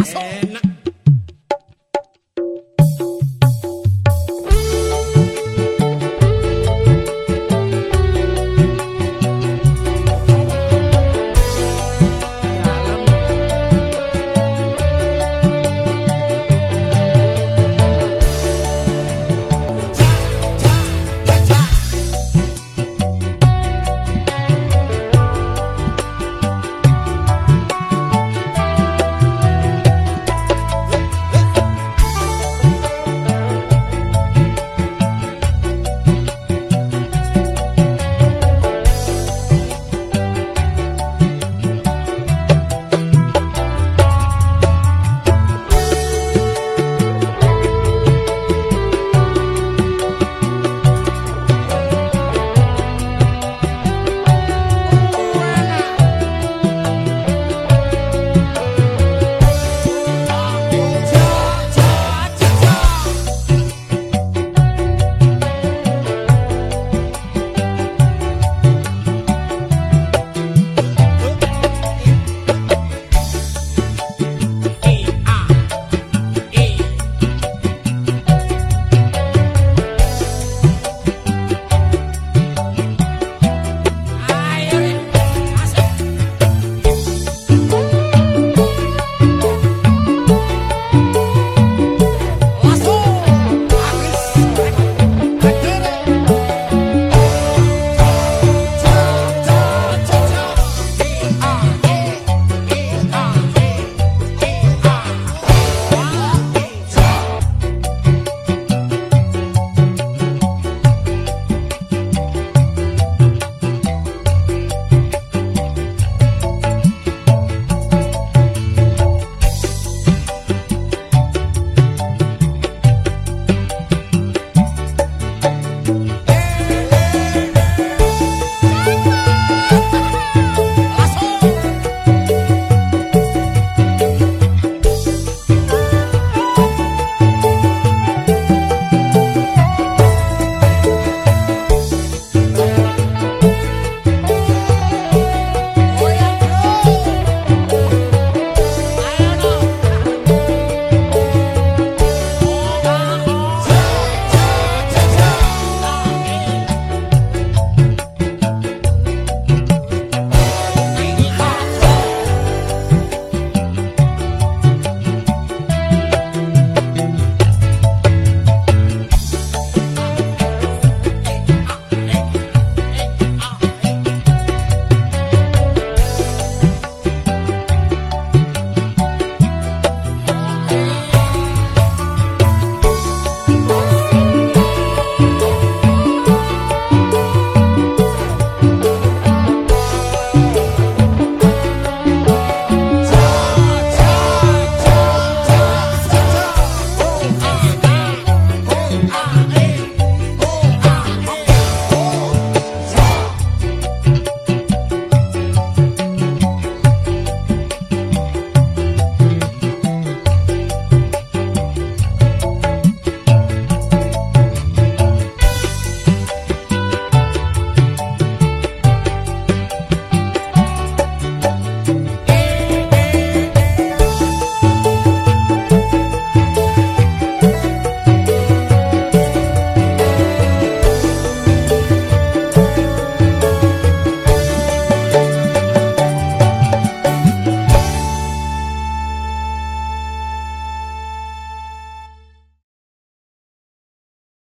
Aso. Eh, na-